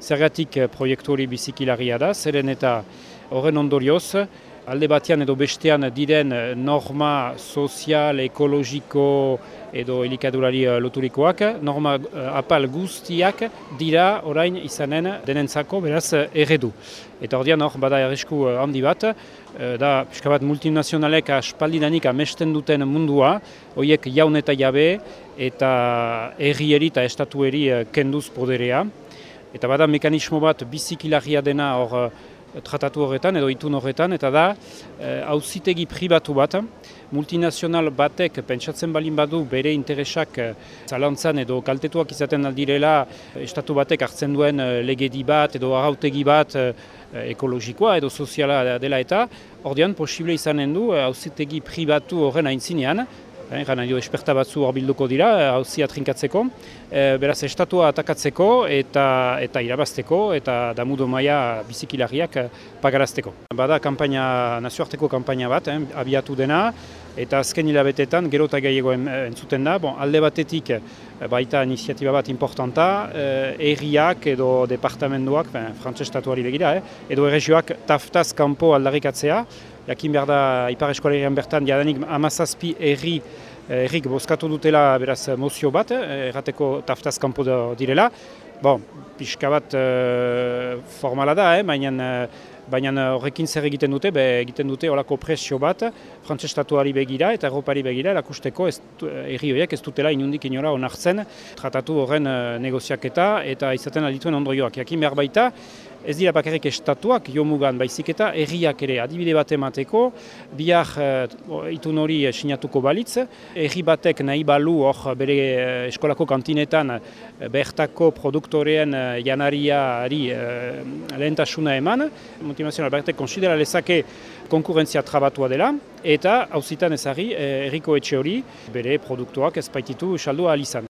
Zergatik proiektu hori bizikilaria da, zeren eta horren ondorioz, alde batean edo bestean diren norma sozial, ekologiko edo elikadurari loturikoak, norma apal guztiak dira orain izanen denentzako beraz erredu. Eta ordean hor bada errisku handi bat, da pixka bat multinazionalek aspaldidanik amesten duten mundua, horiek jaun eta jabe eta errieri eta estatueri kenduz poderea. Eta bada mekanismo bat bizikilaria dena hor tratatu horretan edo itun horretan, eta da hauzitegi pribatu bat, multinazional batek pentsatzen balin badu bere interesak zalantzan edo kaltetuak izaten aldirela estatu batek hartzen duen legedi bat edo arautegi bat ekologikoa edo soziala dela eta ordean posible izanen du hauzitegi pribatu horren aintzinean, Gana dio esperta batzu horbilduko dira, hauzia trinkatzeko, e, beraz estatua atakatzeko eta eta irabazteko eta damudo maia bizikilariak pagarazteko. Bada kampaina, nazioarteko kampaina bat, eh, abiatu dena, eta azken hilabetetan gero eta gehiago entzuten da. Bon, alde batetik baita iniziatiba bat importanta, eh, erriak edo departamentoak, frantses estatuari begira, eh, edo erregioak taftaz kanpo aldarrikatzea, jakin behar da Ipar Eskualerian bertan jadanik amazazpi erri errik bozkatu dutela beraz mozio bat, errateko taftaz kanpo direla. Bon, pixka bat formala da, eh, baina baina horrekin zer egiten dute, be, egiten dute olako presio bat, frantzestatuari begira eta Europari begira, erakusteko erri horiek ez dutela inundik inora onartzen tratatu horren negoziaketa eta izaten aldituen ondorioak. Jakin behar baita, ez dira bakarrik estatuak jomugan baizik eta erriak ere. Adibide bat emateko, bihar uh, itun hori sinatuko balitz, erri batek nahi balu hor bere eskolako kantinetan bertako produktoreen janariari uh, lehentasuna eman, multinazional batek konsidera lezake konkurrentzia trabatua dela, eta hauzitan ezari erriko etxe hori bere produktuak ez baititu saldua alizan.